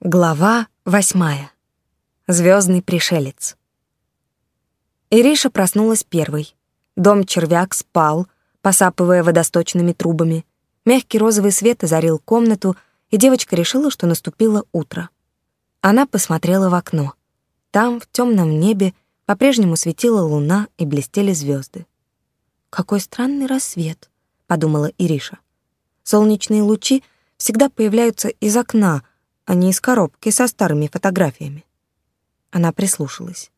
Глава восьмая. Звездный пришелец. Ириша проснулась первой. Дом червяк спал, посапывая водосточными трубами. Мягкий розовый свет озарил комнату, и девочка решила, что наступило утро. Она посмотрела в окно. Там, в темном небе, по-прежнему светила луна и блестели звезды. «Какой странный рассвет», — подумала Ириша. Солнечные лучи всегда появляются из окна — а не из коробки со старыми фотографиями. Она прислушалась.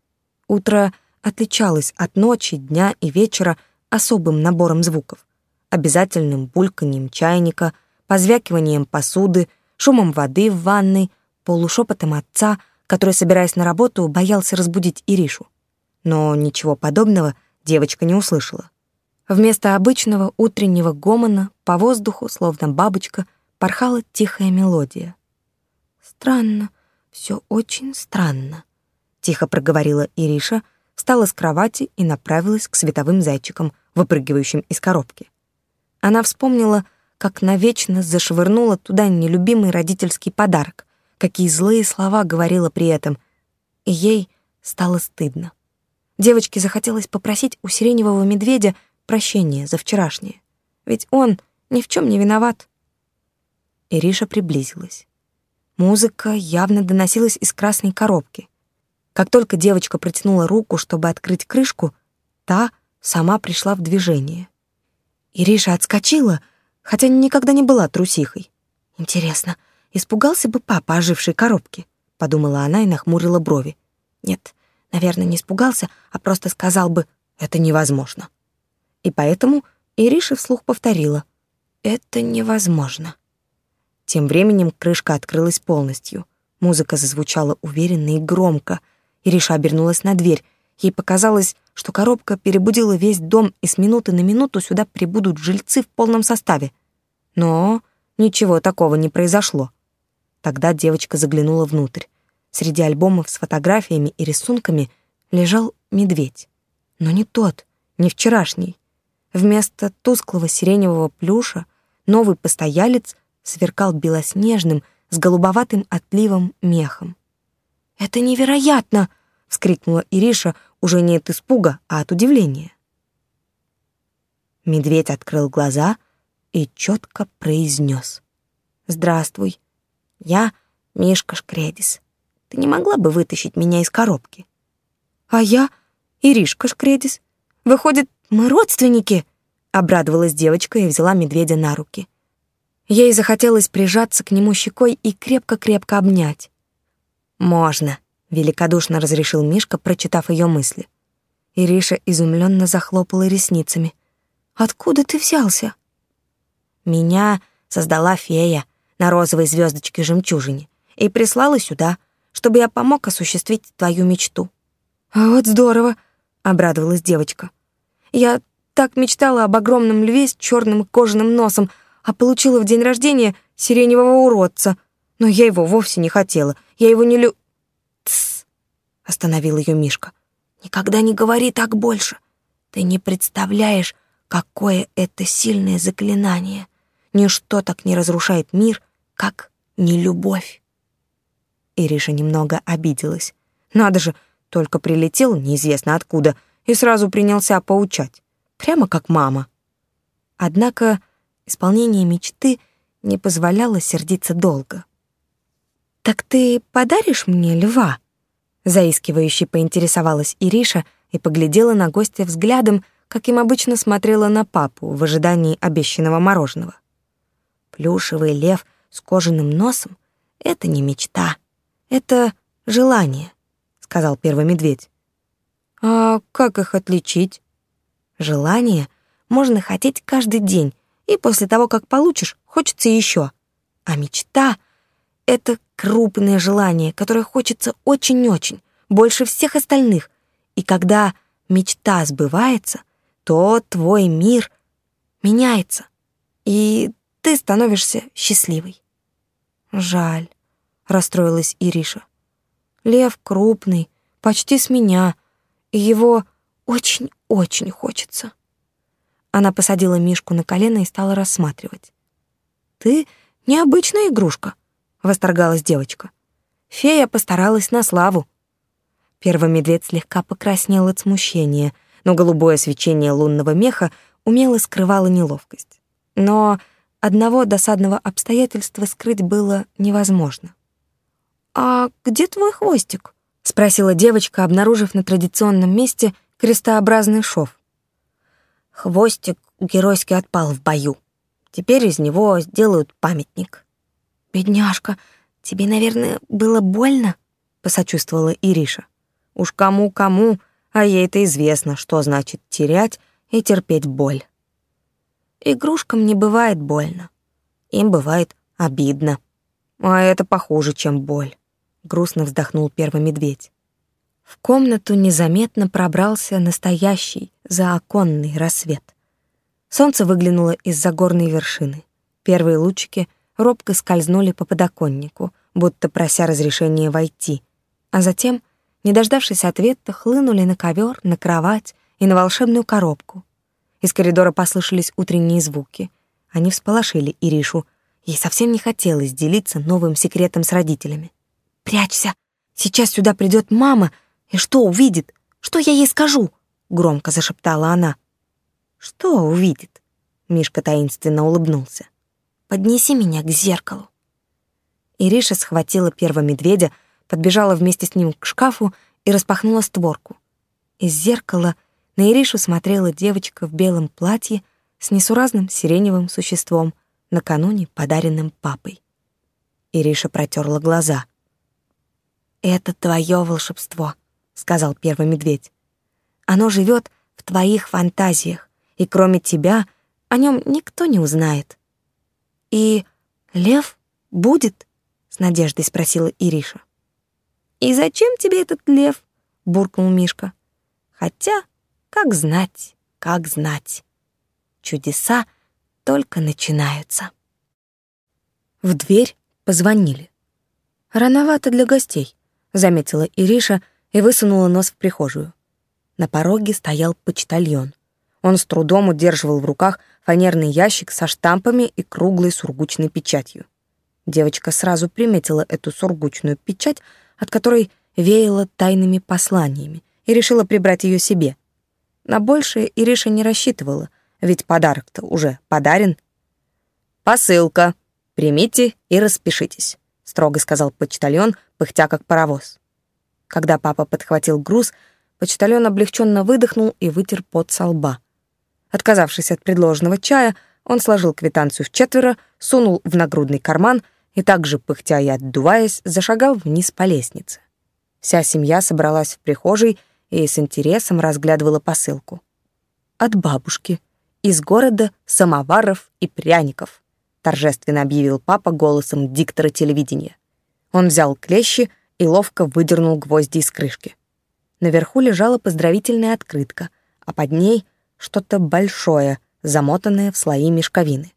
Утро отличалось от ночи, дня и вечера особым набором звуков. Обязательным бульканьем чайника, позвякиванием посуды, шумом воды в ванной, полушепотом отца, который, собираясь на работу, боялся разбудить Иришу. Но ничего подобного девочка не услышала. Вместо обычного утреннего гомона по воздуху, словно бабочка, порхала тихая мелодия. Странно, все очень странно, тихо проговорила Ириша, встала с кровати и направилась к световым зайчикам, выпрыгивающим из коробки. Она вспомнила, как навечно зашвырнула туда нелюбимый родительский подарок, какие злые слова говорила при этом, и ей стало стыдно. Девочке захотелось попросить у сиреневого медведя прощения за вчерашнее, ведь он ни в чем не виноват. Ириша приблизилась. Музыка явно доносилась из красной коробки. Как только девочка протянула руку, чтобы открыть крышку, та сама пришла в движение. Ириша отскочила, хотя никогда не была трусихой. Интересно, испугался бы папа ожившей коробки? Подумала она и нахмурила брови. Нет, наверное, не испугался, а просто сказал бы «это невозможно». И поэтому Ириша вслух повторила «это невозможно». Тем временем крышка открылась полностью. Музыка зазвучала уверенно и громко. Ириша обернулась на дверь. Ей показалось, что коробка перебудила весь дом, и с минуты на минуту сюда прибудут жильцы в полном составе. Но ничего такого не произошло. Тогда девочка заглянула внутрь. Среди альбомов с фотографиями и рисунками лежал медведь. Но не тот, не вчерашний. Вместо тусклого сиреневого плюша новый постоялец сверкал белоснежным с голубоватым отливом мехом. «Это невероятно!» — вскрикнула Ириша уже не от испуга, а от удивления. Медведь открыл глаза и четко произнес. «Здравствуй, я Мишка Шкредис. Ты не могла бы вытащить меня из коробки?» «А я Иришка Шкредис. Выходит, мы родственники?» — обрадовалась девочка и взяла медведя на руки. Ей захотелось прижаться к нему щекой и крепко-крепко обнять. «Можно», — великодушно разрешил Мишка, прочитав ее мысли. Ириша изумленно захлопала ресницами. «Откуда ты взялся?» «Меня создала фея на розовой звездочке жемчужине и прислала сюда, чтобы я помог осуществить твою мечту». «А «Вот здорово», — обрадовалась девочка. «Я так мечтала об огромном льве с черным кожаным носом, а получила в день рождения сиреневого уродца. Но я его вовсе не хотела. Я его не лю... Тсс, остановил ее Мишка. Никогда не говори так больше. Ты не представляешь, какое это сильное заклинание. Ничто так не разрушает мир, как нелюбовь. Ириша немного обиделась. Надо же, только прилетел неизвестно откуда и сразу принялся поучать. Прямо как мама. Однако Исполнение мечты не позволяло сердиться долго. «Так ты подаришь мне льва?» Заискивающе поинтересовалась Ириша и поглядела на гостя взглядом, каким обычно смотрела на папу в ожидании обещанного мороженого. Плюшевый лев с кожаным носом — это не мечта, это желание, — сказал первый медведь. А как их отличить? Желание можно хотеть каждый день, и после того, как получишь, хочется еще. А мечта — это крупное желание, которое хочется очень-очень, больше всех остальных. И когда мечта сбывается, то твой мир меняется, и ты становишься счастливой. Жаль, расстроилась Ириша. Лев крупный, почти с меня, и его очень-очень хочется. Она посадила Мишку на колено и стала рассматривать. «Ты необычная игрушка», — восторгалась девочка. Фея постаралась на славу. Первый медведь слегка покраснел от смущения, но голубое свечение лунного меха умело скрывало неловкость. Но одного досадного обстоятельства скрыть было невозможно. «А где твой хвостик?» — спросила девочка, обнаружив на традиционном месте крестообразный шов. Хвостик геройски отпал в бою. Теперь из него сделают памятник. «Бедняжка, тебе, наверное, было больно?» — посочувствовала Ириша. «Уж кому-кому, а ей-то известно, что значит терять и терпеть боль». Игрушкам не бывает больно. Им бывает обидно. А это похуже, чем боль. Грустно вздохнул первый медведь. В комнату незаметно пробрался настоящий заоконный рассвет. Солнце выглянуло из-за горной вершины. Первые лучики робко скользнули по подоконнику, будто прося разрешения войти, а затем, не дождавшись ответа, хлынули на ковер, на кровать и на волшебную коробку. Из коридора послышались утренние звуки. Они всполошили Иришу. Ей совсем не хотелось делиться новым секретом с родителями. «Прячься! Сейчас сюда придет мама, и что увидит? Что я ей скажу?» — громко зашептала она. «Что увидит?» — Мишка таинственно улыбнулся. «Поднеси меня к зеркалу». Ириша схватила первого медведя, подбежала вместе с ним к шкафу и распахнула створку. Из зеркала — на Иришу смотрела девочка в белом платье с несуразным сиреневым существом, накануне подаренным папой. Ириша протерла глаза. «Это твое волшебство», — сказал первый медведь. «Оно живет в твоих фантазиях, и кроме тебя о нем никто не узнает». «И лев будет?» — с надеждой спросила Ириша. «И зачем тебе этот лев?» — буркнул Мишка. «Хотя как знать, как знать. Чудеса только начинаются. В дверь позвонили. «Рановато для гостей», — заметила Ириша и высунула нос в прихожую. На пороге стоял почтальон. Он с трудом удерживал в руках фанерный ящик со штампами и круглой сургучной печатью. Девочка сразу приметила эту сургучную печать, от которой веяло тайными посланиями, и решила прибрать ее себе. На большее Ириша не рассчитывала, ведь подарок-то уже подарен. «Посылка. Примите и распишитесь», — строго сказал почтальон, пыхтя как паровоз. Когда папа подхватил груз, почтальон облегченно выдохнул и вытер пот со лба. Отказавшись от предложенного чая, он сложил квитанцию в четверо, сунул в нагрудный карман и также, пыхтя и отдуваясь, зашагал вниз по лестнице. Вся семья собралась в прихожей и с интересом разглядывала посылку. «От бабушки. Из города самоваров и пряников», торжественно объявил папа голосом диктора телевидения. Он взял клещи и ловко выдернул гвозди из крышки. Наверху лежала поздравительная открытка, а под ней что-то большое, замотанное в слои мешковины.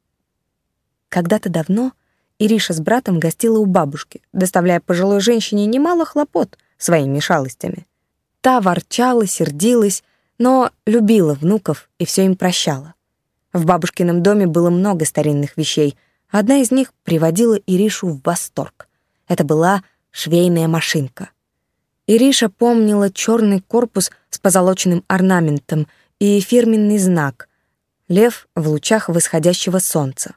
Когда-то давно Ириша с братом гостила у бабушки, доставляя пожилой женщине немало хлопот своими шалостями. Та ворчала, сердилась, но любила внуков и все им прощала. В бабушкином доме было много старинных вещей. Одна из них приводила Иришу в восторг. Это была швейная машинка. Ириша помнила черный корпус с позолоченным орнаментом и фирменный знак — лев в лучах восходящего солнца.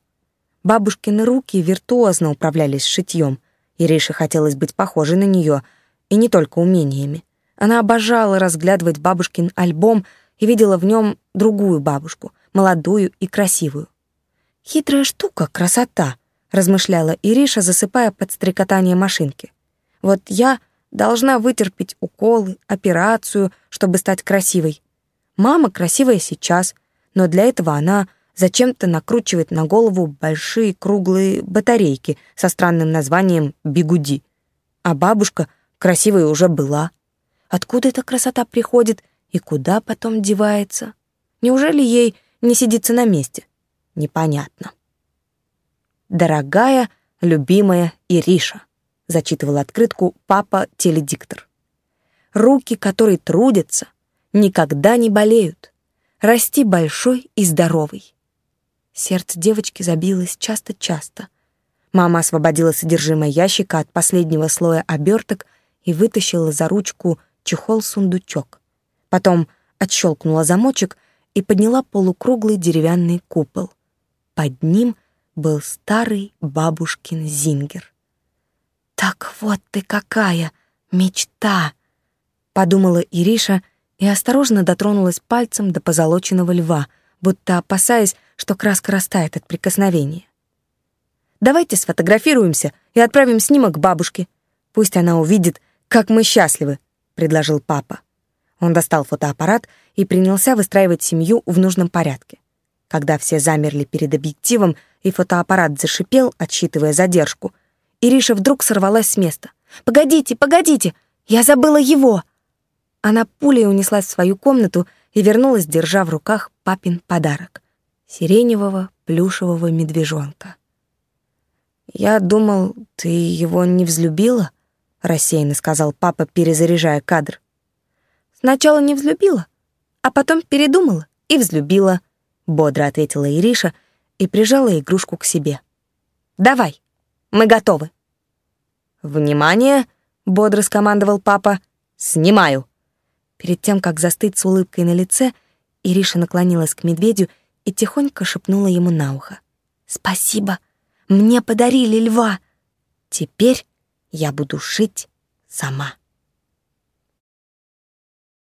Бабушкины руки виртуозно управлялись шитьем. Ирише хотелось быть похожей на нее, и не только умениями. Она обожала разглядывать бабушкин альбом и видела в нем другую бабушку, молодую и красивую. «Хитрая штука, красота», — размышляла Ириша, засыпая под стрекотание машинки. «Вот я должна вытерпеть уколы, операцию, чтобы стать красивой. Мама красивая сейчас, но для этого она зачем-то накручивает на голову большие круглые батарейки со странным названием «бигуди». А бабушка красивой уже была. Откуда эта красота приходит и куда потом девается? Неужели ей не сидится на месте? Непонятно. «Дорогая, любимая Ириша», — зачитывал открытку папа-теледиктор. «Руки, которые трудятся, никогда не болеют. Расти большой и здоровый». Сердце девочки забилось часто-часто. Мама освободила содержимое ящика от последнего слоя оберток и вытащила за ручку чехол-сундучок. Потом отщелкнула замочек и подняла полукруглый деревянный купол. Под ним был старый бабушкин зингер. «Так вот ты какая! Мечта!» — подумала Ириша и осторожно дотронулась пальцем до позолоченного льва, будто опасаясь, что краска растает от прикосновения. «Давайте сфотографируемся и отправим снимок бабушке. Пусть она увидит, как мы счастливы», — предложил папа. Он достал фотоаппарат и принялся выстраивать семью в нужном порядке. Когда все замерли перед объективом и фотоаппарат зашипел, отсчитывая задержку, Ириша вдруг сорвалась с места. «Погодите, погодите! Я забыла его!» Она пулей унеслась в свою комнату и вернулась, держа в руках папин подарок — сиреневого плюшевого медвежонка. «Я думал, ты его не взлюбила?» — рассеянно сказал папа, перезаряжая кадр. Сначала не взлюбила, а потом передумала и взлюбила, бодро ответила Ириша и прижала игрушку к себе. Давай, мы готовы. Внимание, бодро скомандовал папа. Снимаю. Перед тем, как застыть с улыбкой на лице, Ириша наклонилась к медведю и тихонько шепнула ему на ухо. «Спасибо, мне подарили льва. Теперь я буду шить сама».